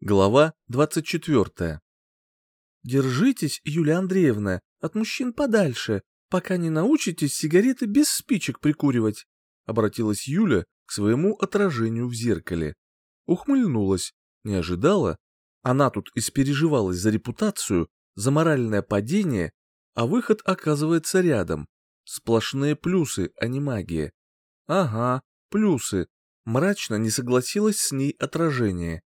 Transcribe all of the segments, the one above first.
Глава 24. «Держитесь, Юлия Андреевна, от мужчин подальше, пока не научитесь сигареты без спичек прикуривать», обратилась Юля к своему отражению в зеркале. Ухмыльнулась, не ожидала. Она тут испереживалась за репутацию, за моральное падение, а выход оказывается рядом. Сплошные плюсы, а не магия. Ага, плюсы. Мрачно не согласилась с ней отражение.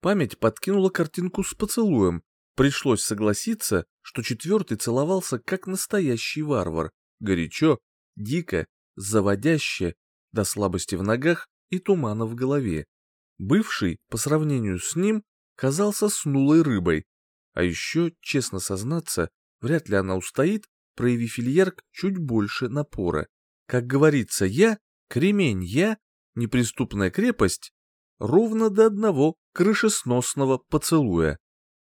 Память подкинула картинку с поцелуем. Пришлось согласиться, что четвертый целовался как настоящий варвар. Горячо, дико, заводяще, до слабости в ногах и тумана в голове. Бывший, по сравнению с ним, казался снулой рыбой. А еще, честно сознаться, вряд ли она устоит, проявив фильярк чуть больше напора. Как говорится, я, кремень я, неприступная крепость, ровно до одного крышесносного поцелуя.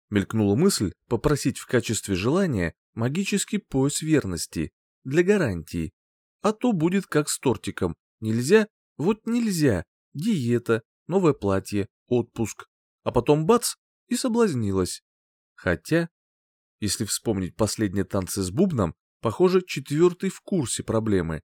Мелькнула мысль попросить в качестве желания магический пояс верности для гарантии. А то будет как с тортиком. Нельзя, вот нельзя, диета, новое платье, отпуск. А потом бац, и соблазнилась. Хотя, если вспомнить последние танцы с бубном, похоже, четвертый в курсе проблемы.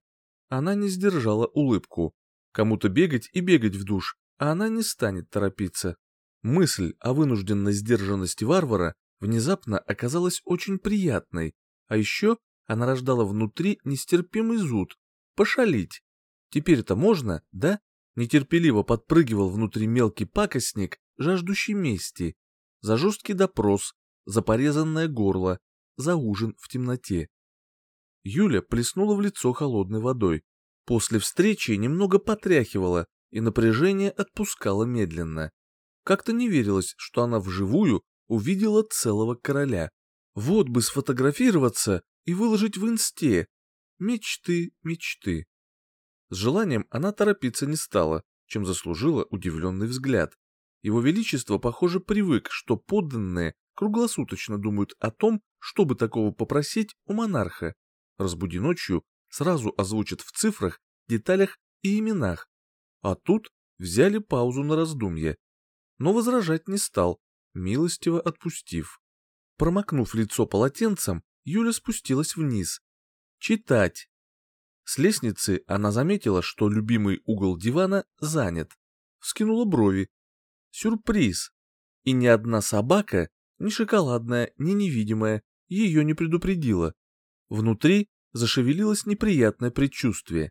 Она не сдержала улыбку. Кому-то бегать и бегать в душ, а она не станет торопиться. Мысль о вынужденной сдержанности варвара внезапно оказалась очень приятной, а еще она рождала внутри нестерпимый зуд. Пошалить. Теперь это можно, да? Нетерпеливо подпрыгивал внутри мелкий пакостник, жаждущий мести. За жесткий допрос, за порезанное горло, за ужин в темноте. Юля плеснула в лицо холодной водой. После встречи немного потряхивала, и напряжение отпускало медленно. Как-то не верилось, что она вживую увидела целого короля. Вот бы сфотографироваться и выложить в инсте. Мечты, мечты. С желанием она торопиться не стала, чем заслужила удивленный взгляд. Его Величество, похоже, привык, что подданные круглосуточно думают о том, чтобы такого попросить у монарха. Разбуди ночью, сразу озвучат в цифрах, деталях и именах, а тут взяли паузу на раздумье. Но возражать не стал, милостиво отпустив. Промокнув лицо полотенцем, Юля спустилась вниз. Читать. С лестницы она заметила, что любимый угол дивана занят. Вскинула брови. Сюрприз. И ни одна собака, ни шоколадная, ни невидимая, ее не предупредила. Внутри зашевелилось неприятное предчувствие.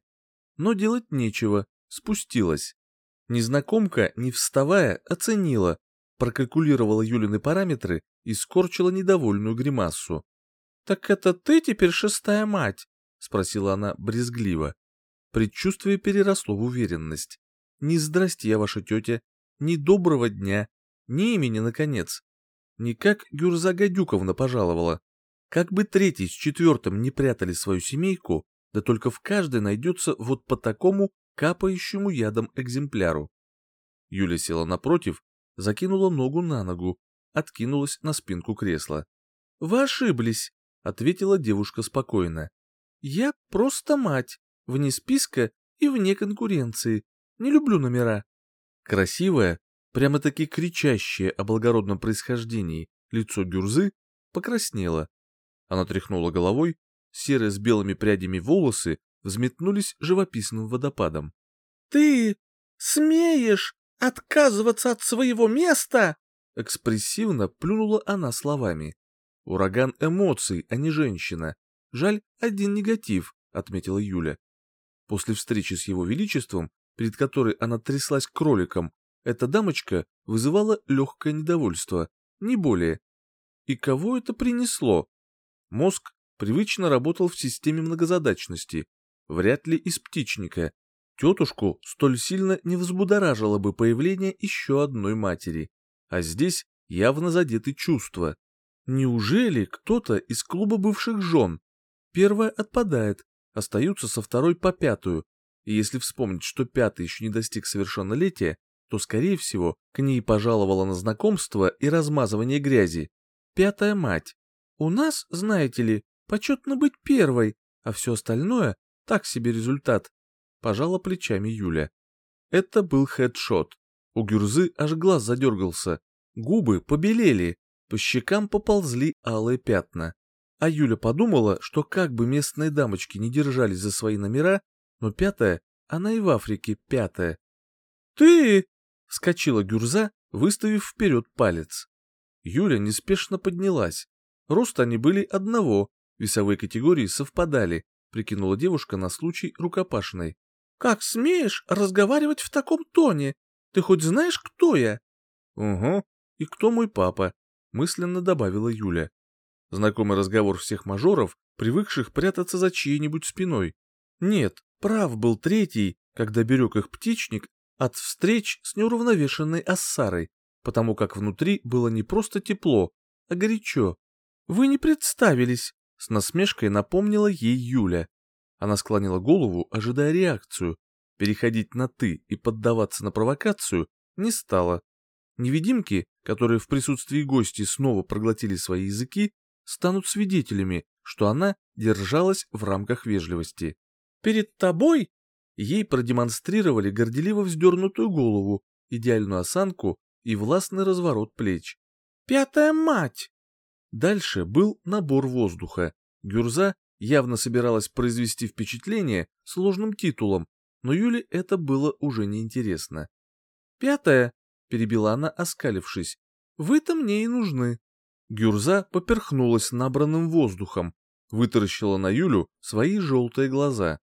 Но делать нечего, спустилась. Незнакомка, не вставая, оценила, прокалькулировала Юлины параметры и скорчила недовольную гримассу. «Так это ты теперь шестая мать?» — спросила она брезгливо. Предчувствие переросло в уверенность. «Ни здрасте я, ваша тетя, ни доброго дня, ни имени, наконец. Никак Гюрза Гадюковна пожаловала. Как бы третий с четвертым не прятали свою семейку, да только в каждой найдется вот по такому капающему ядом экземпляру. Юля села напротив, закинула ногу на ногу, откинулась на спинку кресла. — Вы ошиблись, — ответила девушка спокойно. — Я просто мать, вне списка и вне конкуренции. Не люблю номера. Красивая, прямо-таки кричащее о благородном происхождении, лицо Гюрзы покраснело. Она тряхнула головой, серые с белыми прядями волосы взметнулись живописным водопадом. «Ты смеешь отказываться от своего места?» Экспрессивно плюнула она словами. «Ураган эмоций, а не женщина. Жаль, один негатив», — отметила Юля. После встречи с его величеством, перед которой она тряслась кроликом, эта дамочка вызывала легкое недовольство, не более. И кого это принесло? Мозг привычно работал в системе многозадачности, вряд ли из птичника. Тетушку столь сильно не взбудоражило бы появление еще одной матери. А здесь явно задеты чувства. Неужели кто-то из клуба бывших жен? Первая отпадает, остаются со второй по пятую. И если вспомнить, что пятый еще не достиг совершеннолетия, то, скорее всего, к ней пожаловала на знакомство и размазывание грязи. Пятая мать. У нас, знаете ли, почетно быть первой, а все остальное так себе результат. Пожала плечами Юля. Это был хедшот. У Гюрзы аж глаз задергался. Губы побелели, по щекам поползли алые пятна. А Юля подумала, что как бы местные дамочки не держались за свои номера, но пятая, она и в Африке пятая. «Ты!» — вскочила Гюрза, выставив вперед палец. Юля неспешно поднялась. Рост они были одного, весовые категории совпадали, прикинула девушка на случай рукопашной. «Как смеешь разговаривать в таком тоне? Ты хоть знаешь, кто я?» «Угу, и кто мой папа?» — мысленно добавила Юля. Знакомый разговор всех мажоров, привыкших прятаться за чьей-нибудь спиной. Нет, прав был третий, когда берег их птичник от встреч с неуравновешенной ассарой, потому как внутри было не просто тепло, а горячо. «Вы не представились», — с насмешкой напомнила ей Юля. Она склонила голову, ожидая реакцию. Переходить на «ты» и поддаваться на провокацию не стала. Невидимки, которые в присутствии гостей снова проглотили свои языки, станут свидетелями, что она держалась в рамках вежливости. «Перед тобой?» Ей продемонстрировали горделиво вздернутую голову, идеальную осанку и властный разворот плеч. «Пятая мать!» Дальше был набор воздуха. Гюрза явно собиралась произвести впечатление сложным титулом, но Юле это было уже неинтересно. «Пятое», — перебила она, оскалившись, — «вы-то мне и нужны». Гюрза поперхнулась набранным воздухом, вытаращила на Юлю свои желтые глаза.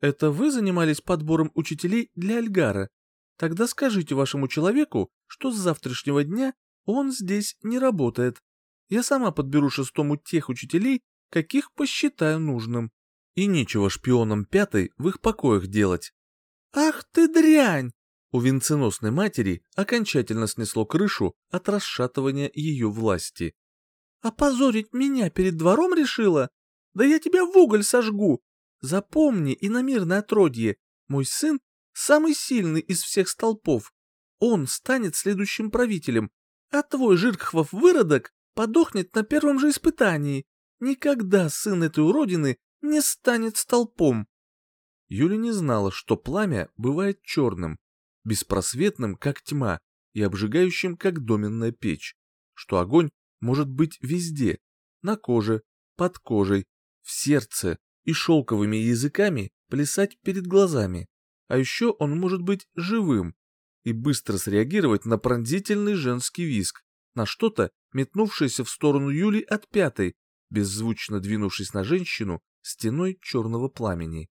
«Это вы занимались подбором учителей для Альгара? Тогда скажите вашему человеку, что с завтрашнего дня он здесь не работает. Я сама подберу шестому тех учителей, каких посчитаю нужным. И нечего шпионам пятой в их покоях делать. Ах ты дрянь! У венценосной матери окончательно снесло крышу от расшатывания ее власти. «Опозорить меня перед двором решила? Да я тебя в уголь сожгу! Запомни, иномирное отродье, мой сын самый сильный из всех столпов. Он станет следующим правителем, а твой Жиркхвов выродок подохнет на первом же испытании. Никогда сын этой уродины не станет столпом. Юля не знала, что пламя бывает черным, беспросветным, как тьма, и обжигающим, как доменная печь, что огонь может быть везде, на коже, под кожей, в сердце и шелковыми языками плясать перед глазами. А еще он может быть живым и быстро среагировать на пронзительный женский визг, на что-то, метнувшееся в сторону Юли от пятой, беззвучно двинувшись на женщину стеной черного пламени.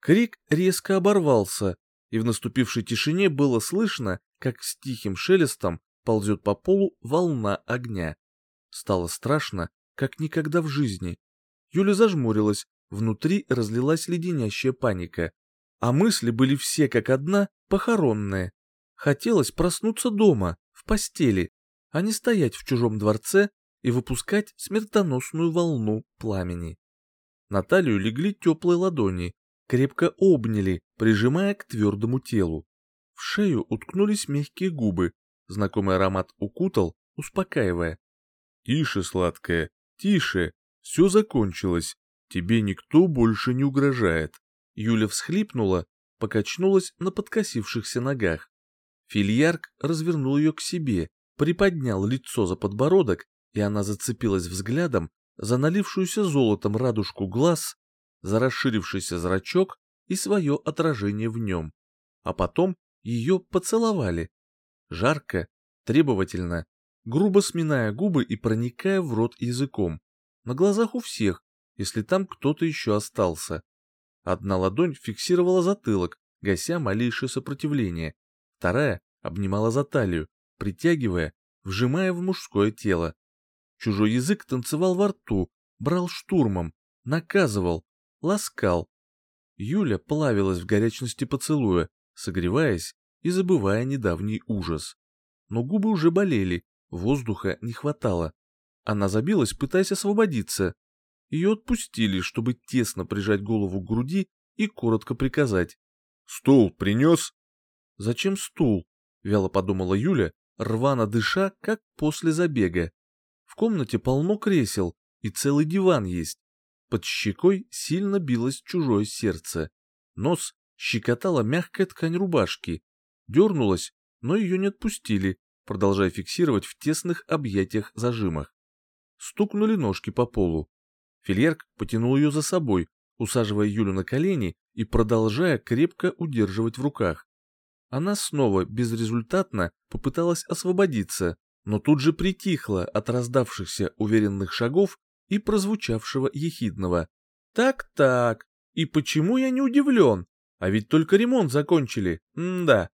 Крик резко оборвался, и в наступившей тишине было слышно, как с тихим шелестом ползет по полу волна огня. Стало страшно, как никогда в жизни. Юля зажмурилась, внутри разлилась леденящая паника. А мысли были все как одна, похоронные. Хотелось проснуться дома, в постели, а не стоять в чужом дворце и выпускать смертоносную волну пламени. На талию легли теплые ладони, крепко обняли, прижимая к твердому телу. В шею уткнулись мягкие губы, знакомый аромат укутал, успокаивая. «Тише, сладкая, тише, все закончилось, тебе никто больше не угрожает». Юля всхлипнула, покачнулась на подкосившихся ногах. Фильярк развернул ее к себе, приподнял лицо за подбородок, и она зацепилась взглядом за налившуюся золотом радужку глаз, за расширившийся зрачок и свое отражение в нем. А потом ее поцеловали. Жарко, требовательно, грубо сминая губы и проникая в рот языком. На глазах у всех, если там кто-то еще остался. Одна ладонь фиксировала затылок, гася малейшее сопротивление. Вторая обнимала за талию, притягивая, вжимая в мужское тело. Чужой язык танцевал во рту, брал штурмом, наказывал, ласкал. Юля плавилась в горячности поцелуя, согреваясь и забывая недавний ужас. Но губы уже болели, воздуха не хватало. Она забилась, пытаясь освободиться, ее отпустили, чтобы тесно прижать голову к груди и коротко приказать. «Стул принес?» «Зачем стул?» — вяло подумала Юля, рвано дыша, как после забега. В комнате полно кресел, и целый диван есть. Под щекой сильно билось чужое сердце. Нос щекотала мягкая ткань рубашки. Дернулась, но ее не отпустили, продолжая фиксировать в тесных объятиях зажимах. Стукнули ножки по полу. Фильерк потянул ее за собой, усаживая Юлю на колени и продолжая крепко удерживать в руках. Она снова безрезультатно попыталась освободиться, но тут же притихла от раздавшихся уверенных шагов и прозвучавшего ехидного. «Так-так, и почему я не удивлен? А ведь только ремонт закончили, М-да.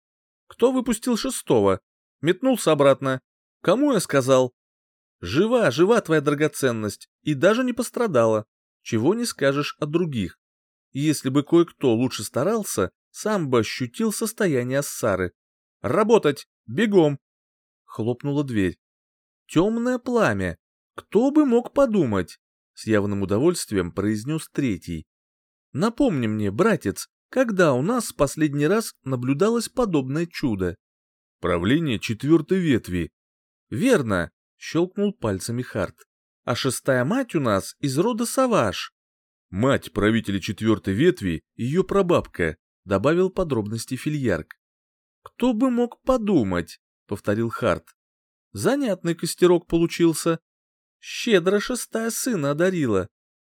Кто выпустил шестого? Метнулся обратно. Кому я сказал? Жива, жива твоя драгоценность, и даже не пострадала. Чего не скажешь о других. Если бы кое-кто лучше старался, сам бы ощутил состояние Ассары. «Работать! Бегом!» Хлопнула дверь. «Темное пламя! Кто бы мог подумать?» С явным удовольствием произнес третий. «Напомни мне, братец, когда у нас в последний раз наблюдалось подобное чудо?» «Правление четвертой ветви». «Верно!» щелкнул пальцами Харт. А шестая мать у нас из рода Саваш. Мать правителя четвертой ветви, ее прабабка, добавил подробности Фильярк. Кто бы мог подумать, повторил Харт. Занятный костерок получился. Щедро шестая сына одарила.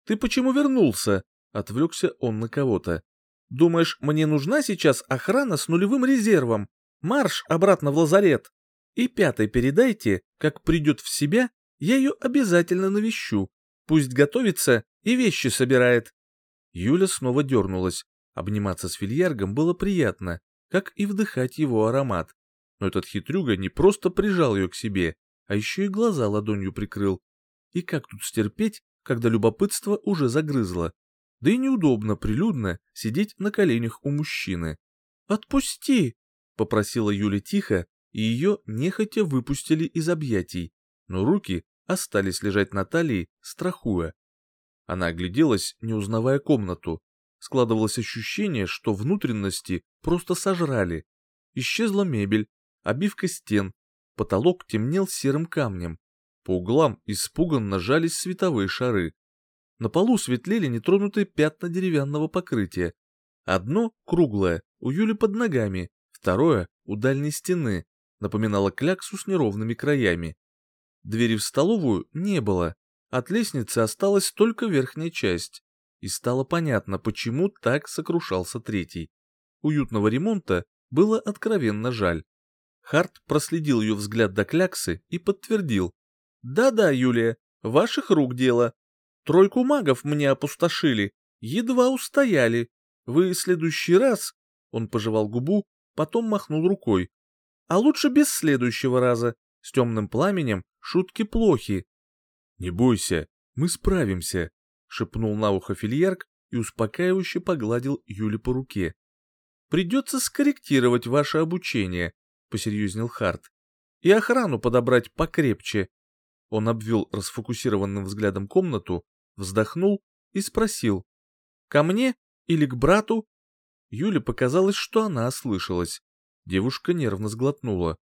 Ты почему вернулся? Отвлекся он на кого-то. Думаешь, мне нужна сейчас охрана с нулевым резервом? Марш обратно в лазарет. И пятой передайте, как придет в себя, я ее обязательно навещу. Пусть готовится и вещи собирает. Юля снова дернулась. Обниматься с фильяргом было приятно, как и вдыхать его аромат. Но этот хитрюга не просто прижал ее к себе, а еще и глаза ладонью прикрыл. И как тут стерпеть, когда любопытство уже загрызло? Да и неудобно прилюдно сидеть на коленях у мужчины. «Отпусти!» — попросила Юля тихо, и ее нехотя выпустили из объятий, но руки остались лежать на талии, страхуя. Она огляделась, не узнавая комнату. Складывалось ощущение, что внутренности просто сожрали. Исчезла мебель, обивка стен, потолок темнел серым камнем. По углам испуганно жались световые шары. На полу светлели нетронутые пятна деревянного покрытия. Одно, круглое, у Юли под ногами, второе, у дальней стены, напоминала кляксу с неровными краями. Двери в столовую не было, от лестницы осталась только верхняя часть, и стало понятно, почему так сокрушался третий. Уютного ремонта было откровенно жаль. Харт проследил ее взгляд до кляксы и подтвердил. «Да-да, Юлия, ваших рук дело. Тройку магов мне опустошили, едва устояли. Вы следующий раз...» Он пожевал губу, потом махнул рукой. А лучше без следующего раза. С темным пламенем шутки плохи. «Не бойся, мы справимся», — шепнул на ухо Фильярк и успокаивающе погладил Юли по руке. «Придется скорректировать ваше обучение», — посерьезнел Харт. «И охрану подобрать покрепче». Он обвел расфокусированным взглядом комнату, вздохнул и спросил. «Ко мне или к брату?» Юле показалось, что она ослышалась. Девушка нервно сглотнула.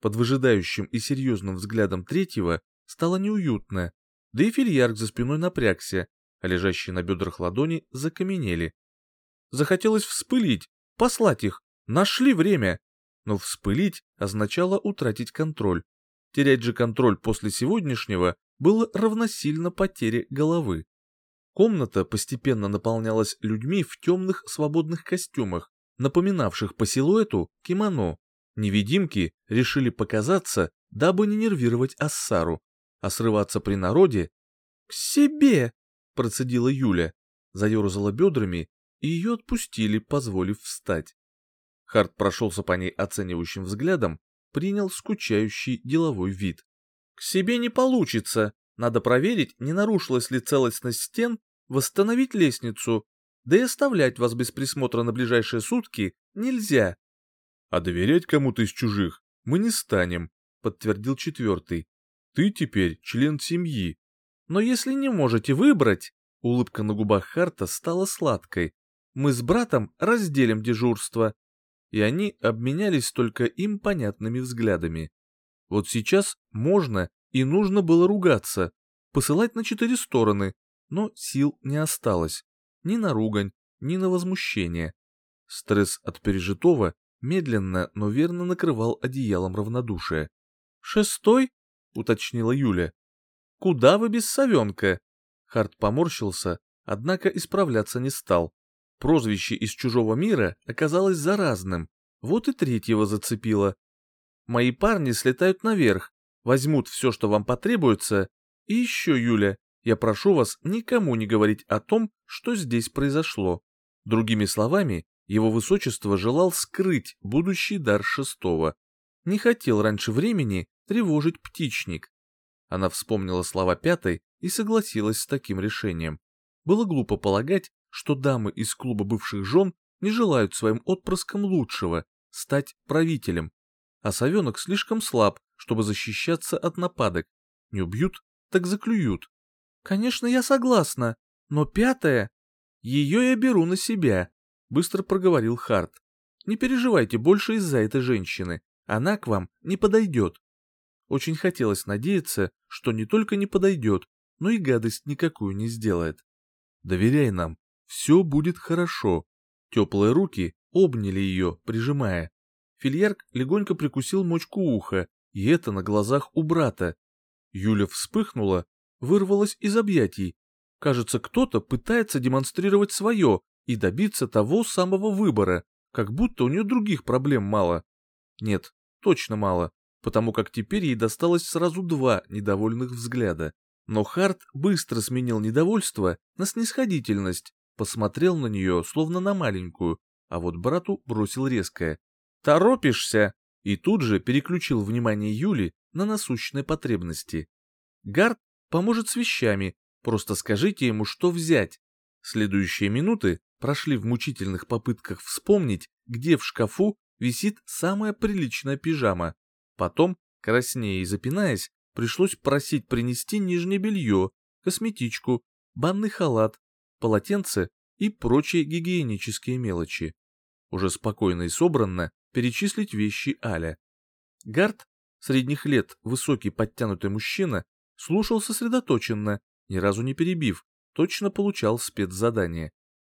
Под выжидающим и серьезным взглядом третьего стало неуютно, да и фильярк за спиной напрягся, лежащие на бедрах ладони закаменели. Захотелось вспылить, послать их, нашли время. Но вспылить означало утратить контроль. Терять же контроль после сегодняшнего было равносильно потере головы. Комната постепенно наполнялась людьми в темных свободных костюмах, напоминавших по силуэту кимоно. Невидимки решили показаться, дабы не нервировать Ассару, а срываться при народе «К себе!» — процедила Юля, заерзала бедрами, и ее отпустили, позволив встать. Харт прошелся по ней оценивающим взглядом, принял скучающий деловой вид. «К себе не получится. Надо проверить, не нарушилась ли целостность стен, восстановить лестницу, да и оставлять вас без присмотра на ближайшие сутки нельзя. А доверять кому-то из чужих мы не станем, подтвердил четвертый. Ты теперь член семьи. Но если не можете выбрать, улыбка на губах Харта стала сладкой. Мы с братом разделим дежурство. И они обменялись только им понятными взглядами. Вот сейчас можно и нужно было ругаться, посылать на четыре стороны, но сил не осталось ни на ругань, ни на возмущение. Стресс от пережитого медленно, но верно накрывал одеялом равнодушия. «Шестой?» — уточнила Юля. «Куда вы без совенка?» Харт поморщился, однако исправляться не стал. Прозвище из чужого мира оказалось заразным, вот и третьего зацепило. Мои парни слетают наверх, возьмут все, что вам потребуется, и еще, Юля, я прошу вас никому не говорить о том, что здесь произошло. Другими словами, его высочество желал скрыть будущий дар шестого. Не хотел раньше времени тревожить птичник. Она вспомнила слова пятой и согласилась с таким решением. Было глупо полагать, что дамы из клуба бывших жен не желают своим отпрыскам лучшего, стать правителем. А совенок слишком слаб, чтобы защищаться от нападок. Не убьют, так заклюют. Конечно, я согласна, но пятое... Ее я беру на себя, быстро проговорил Харт. Не переживайте больше из-за этой женщины, она к вам не подойдет. Очень хотелось надеяться, что не только не подойдет, но и гадость никакую не сделает. Доверяй нам, все будет хорошо. Теплые руки обняли ее, прижимая. Фильярк легонько прикусил мочку уха, и это на глазах у брата. Юля вспыхнула, вырвалась из объятий. Кажется, кто-то пытается демонстрировать свое и добиться того самого выбора, как будто у нее других проблем мало. Нет, точно мало, потому как теперь ей досталось сразу два недовольных взгляда. Но Харт быстро сменил недовольство на снисходительность, посмотрел на нее, словно на маленькую, а вот брату бросил резкое. «Торопишься!» и тут же переключил внимание Юли на насущные потребности. Гард поможет с вещами, просто скажите ему, что взять. Следующие минуты прошли в мучительных попытках вспомнить, где в шкафу висит самая приличная пижама. Потом, краснея и запинаясь, пришлось просить принести нижнее белье, косметичку, банный халат, полотенце и прочие гигиенические мелочи. Уже спокойно и собранно перечислить вещи Аля. Гард, средних лет, высокий подтянутый мужчина, слушал сосредоточенно, ни разу не перебив, точно получал спецзадание.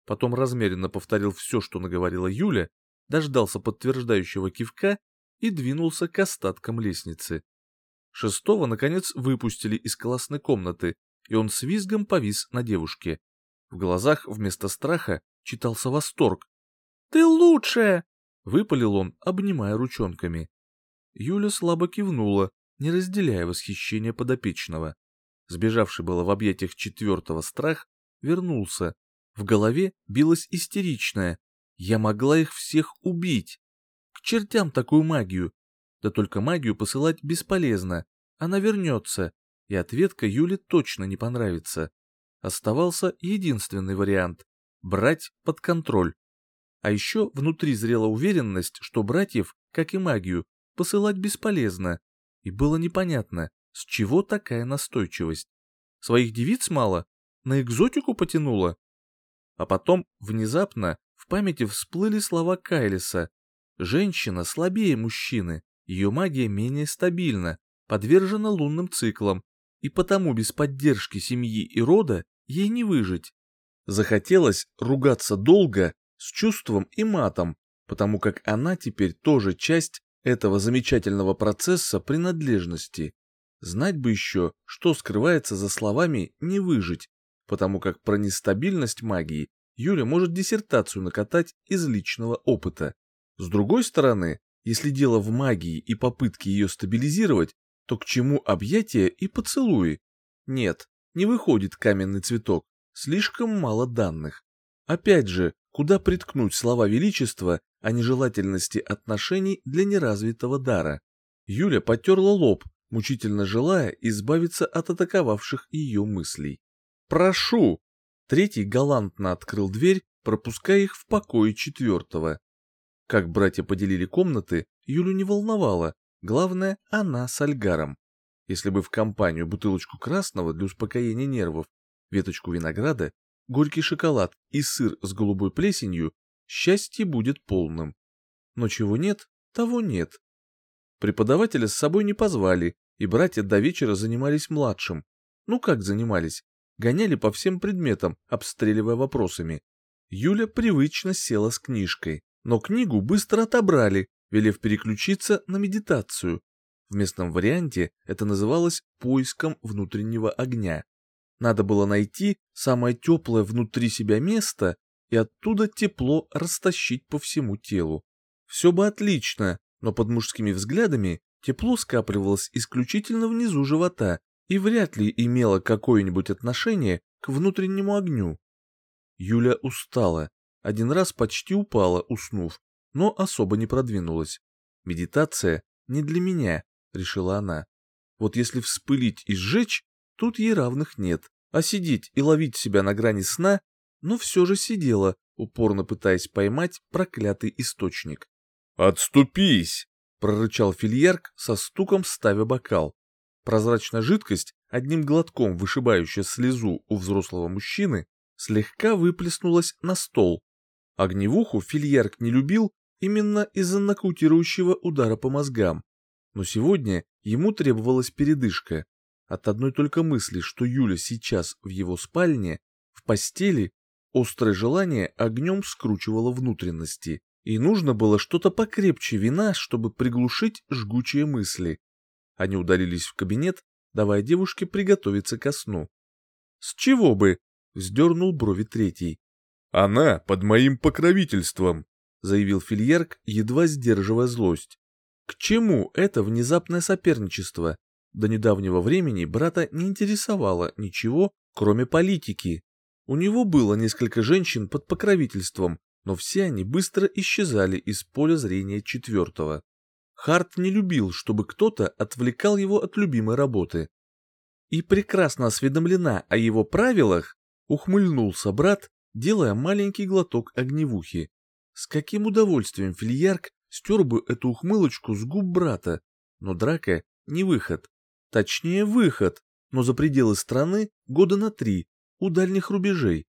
Потом размеренно повторил все, что наговорила Юля, дождался подтверждающего кивка и двинулся к остаткам лестницы. Шестого, наконец, выпустили из классной комнаты, и он с визгом повис на девушке. В глазах вместо страха читался восторг. «Ты лучшая!» Выпалил он, обнимая ручонками. Юля слабо кивнула, не разделяя восхищения подопечного. Сбежавший было в объятиях четвертого страх, вернулся. В голове билась истеричная. Я могла их всех убить. Чертям такую магию. Да только магию посылать бесполезно. Она вернется, и ответка Юле точно не понравится. Оставался единственный вариант — брать под контроль. А еще внутри зрела уверенность, что братьев, как и магию, посылать бесполезно. И было непонятно, с чего такая настойчивость. Своих девиц мало? На экзотику потянуло? А потом, внезапно, в памяти всплыли слова Кайлиса. Женщина слабее мужчины, ее магия менее стабильна, подвержена лунным циклам, и потому без поддержки семьи и рода ей не выжить. Захотелось ругаться долго с чувством и матом, потому как она теперь тоже часть этого замечательного процесса принадлежности. Знать бы еще, что скрывается за словами «не выжить», потому как про нестабильность магии Юля может диссертацию накатать из личного опыта. С другой стороны, если дело в магии и попытке ее стабилизировать, то к чему объятия и поцелуи? Нет, не выходит каменный цветок, слишком мало данных. Опять же, куда приткнуть слова величества о нежелательности отношений для неразвитого дара. Юля потерла лоб, мучительно желая избавиться от атаковавших ее мыслей. «Прошу!» Третий галантно открыл дверь, пропуская их в покое четвертого. Как братья поделили комнаты, Юлю не волновало, главное, она с Альгаром. Если бы в компанию бутылочку красного для успокоения нервов, веточку винограда горький шоколад и сыр с голубой плесенью, счастье будет полным. Но чего нет, того нет. Преподавателя с собой не позвали, и братья до вечера занимались младшим. Ну как занимались? Гоняли по всем предметам, обстреливая вопросами. Юля привычно села с книжкой, но книгу быстро отобрали, велев переключиться на медитацию. В местном варианте это называлось поиском внутреннего огня. Надо было найти самое теплое внутри себя место и оттуда тепло растащить по всему телу. Все бы отлично, но под мужскими взглядами тепло скапливалось исключительно внизу живота и вряд ли имело какое-нибудь отношение к внутреннему огню. Юля устала, один раз почти упала, уснув, но особо не продвинулась. Медитация не для меня, решила она. Вот если вспылить и сжечь, тут ей равных нет, а сидеть и ловить себя на грани сна, но все же сидела, упорно пытаясь поймать проклятый источник. «Отступись!» — прорычал фильярк со стуком ставя бокал. Прозрачная жидкость, одним глотком вышибающая слезу у взрослого мужчины, слегка выплеснулась на стол. Огневуху фильярк не любил именно из-за нокаутирующего удара по мозгам. Но сегодня ему требовалась передышка. От одной только мысли, что Юля сейчас в его спальне, в постели, острое желание огнем скручивало внутренности. И нужно было что-то покрепче вина, чтобы приглушить жгучие мысли. Они удалились в кабинет, давая девушке приготовиться ко сну. «С чего бы?» — вздернул брови третий. «Она под моим покровительством», — заявил Фильерк, едва сдерживая злость. К чему это внезапное соперничество? До недавнего времени брата не интересовало ничего, кроме политики. У него было несколько женщин под покровительством, но все они быстро исчезали из поля зрения четвертого. Харт не любил, чтобы кто-то отвлекал его от любимой работы. И прекрасно осведомлена о его правилах, ухмыльнулся брат, делая маленький глоток огневухи. С каким удовольствием Фильярк стер бы эту ухмылочку с губ брата, но драка не выход. Точнее, выход, но за пределы страны года на три, у дальних рубежей.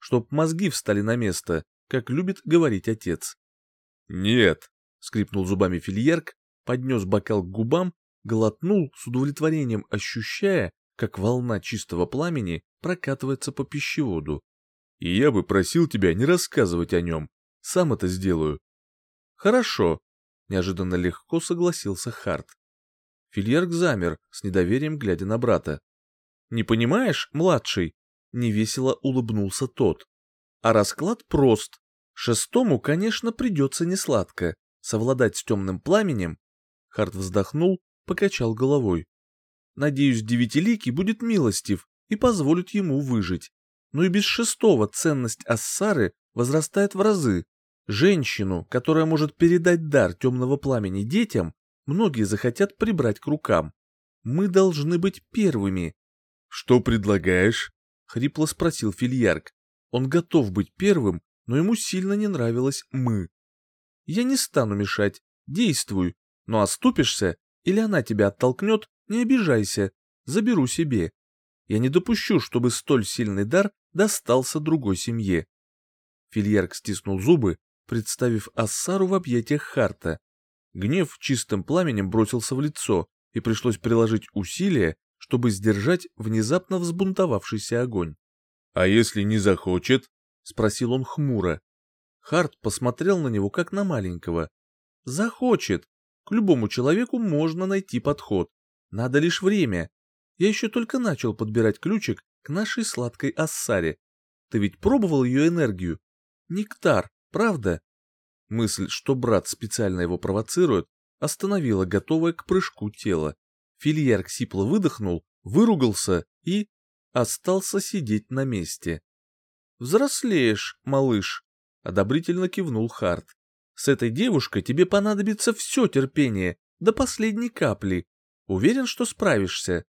Чтоб мозги встали на место, как любит говорить отец. «Нет», — скрипнул зубами фильерк, поднес бокал к губам, глотнул с удовлетворением, ощущая, как волна чистого пламени прокатывается по пищеводу. «И я бы просил тебя не рассказывать о нем. Сам это сделаю». «Хорошо», — неожиданно легко согласился Харт. Фильерк замер, с недоверием глядя на брата. «Не понимаешь, младший?» — невесело улыбнулся тот. А расклад прост. Шестому, конечно, придется несладко. Совладать с темным пламенем. Харт вздохнул, покачал головой. Надеюсь, девятиликий будет милостив и позволит ему выжить. Но и без шестого ценность Ассары возрастает в разы. Женщину, которая может передать дар темного пламени детям, многие захотят прибрать к рукам. Мы должны быть первыми. — Что предлагаешь? — хрипло спросил Фильярк. Он готов быть первым, но ему сильно не нравилось «мы». Я не стану мешать, действуй, но оступишься, или она тебя оттолкнет, не обижайся, заберу себе. Я не допущу, чтобы столь сильный дар достался другой семье. Фильярк стиснул зубы, представив Ассару в объятиях Харта. Гнев чистым пламенем бросился в лицо, и пришлось приложить усилия, чтобы сдержать внезапно взбунтовавшийся огонь. «А если не захочет?» — спросил он хмуро. Харт посмотрел на него как на маленького. «Захочет. К любому человеку можно найти подход. Надо лишь время. Я еще только начал подбирать ключик к нашей сладкой ассаре. Ты ведь пробовал ее энергию? Нектар, правда?» Мысль, что брат специально его провоцирует, остановила готовое к прыжку тело. Фильерк сипло выдохнул, выругался и остался сидеть на месте. «Взрослеешь, малыш», — одобрительно кивнул Харт. «С этой девушкой тебе понадобится все терпение, до последней капли. Уверен, что справишься?»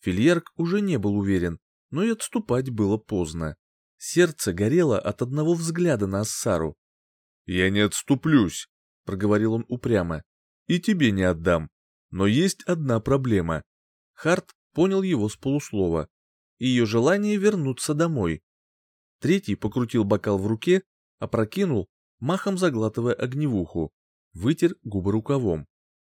Фильерк уже не был уверен, но и отступать было поздно. Сердце горело от одного взгляда на Ассару. «Я не отступлюсь», — проговорил он упрямо. «И тебе не отдам. Но есть одна проблема». Харт понял его с полуслова ее желание вернуться домой. Третий покрутил бокал в руке, опрокинул, махом заглатывая огневуху, вытер губы рукавом.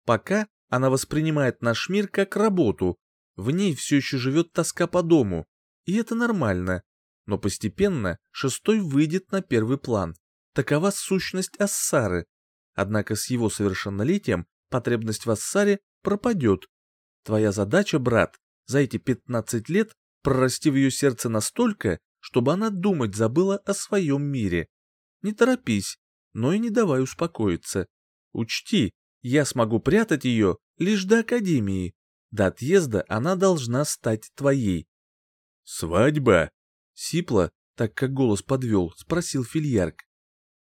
Пока она воспринимает наш мир как работу, в ней все еще живет тоска по дому, и это нормально. Но постепенно шестой выйдет на первый план. Такова сущность Ассары. Однако с его совершеннолетием потребность в Ассаре пропадет. Твоя задача, брат, за эти 15 лет прорасти в ее сердце настолько, чтобы она думать забыла о своем мире. Не торопись, но и не давай успокоиться. Учти, я смогу прятать ее лишь до Академии. До отъезда она должна стать твоей. «Свадьба?» — сипло, так как голос подвел, спросил Фильярк.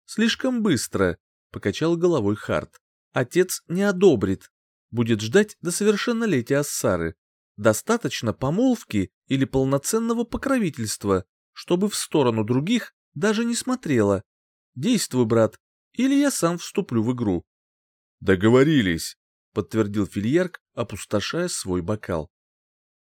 «Слишком быстро», — покачал головой Харт. «Отец не одобрит. Будет ждать до совершеннолетия Ассары. Достаточно помолвки или полноценного покровительства, чтобы в сторону других даже не смотрела. Действуй, брат, или я сам вступлю в игру». «Договорились», — подтвердил Фильярк, опустошая свой бокал.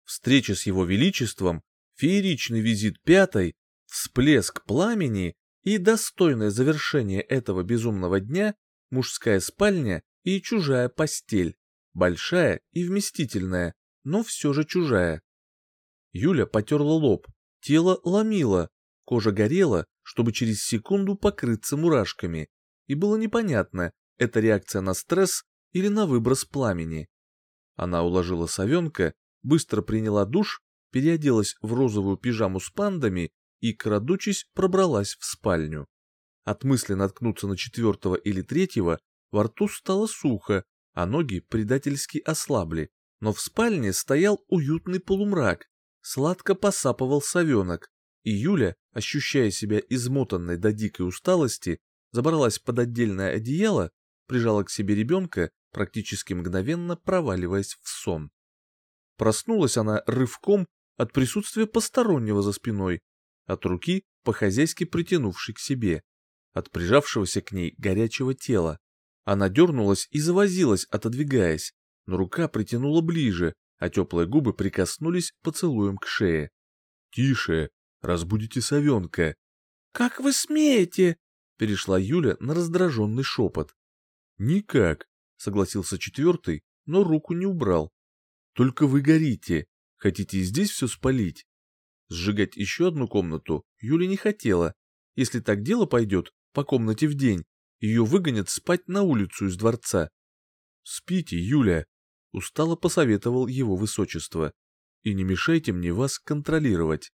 Встреча с его величеством, фееричный визит пятой, всплеск пламени и достойное завершение этого безумного дня мужская спальня и чужая постель, большая и вместительная, но все же чужая. Юля потерла лоб, тело ломило, кожа горела, чтобы через секунду покрыться мурашками, и было непонятно, это реакция на стресс или на выброс пламени. Она уложила совенка, быстро приняла душ, переоделась в розовую пижаму с пандами и, крадучись, пробралась в спальню. От мысли наткнуться на четвертого или третьего во рту стало сухо, а ноги предательски ослабли. Но в спальне стоял уютный полумрак, сладко посапывал совенок, и Юля, ощущая себя измотанной до дикой усталости, забралась под отдельное одеяло, прижала к себе ребенка, практически мгновенно проваливаясь в сон. Проснулась она рывком от присутствия постороннего за спиной, от руки, по-хозяйски притянувшей к себе, от прижавшегося к ней горячего тела. Она дернулась и завозилась, отодвигаясь, но рука притянула ближе, а теплые губы прикоснулись поцелуем к шее. «Тише, разбудите совенка». «Как вы смеете?» — перешла Юля на раздраженный шепот. «Никак», — согласился четвертый, но руку не убрал. «Только вы горите. Хотите и здесь все спалить?» Сжигать еще одну комнату Юля не хотела. Если так дело пойдет, по комнате в день, ее выгонят спать на улицу из дворца. «Спите, Юля», — устало посоветовал его высочество, «и не мешайте мне вас контролировать».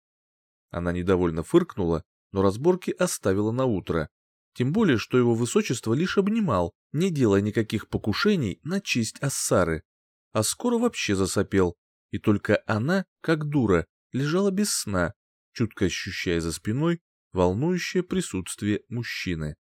Она недовольно фыркнула, но разборки оставила на утро. Тем более, что его высочество лишь обнимал, не делая никаких покушений на честь Ассары. А скоро вообще засопел, и только она, как дура, лежала без сна, чутко ощущая за спиной волнующее присутствие мужчины.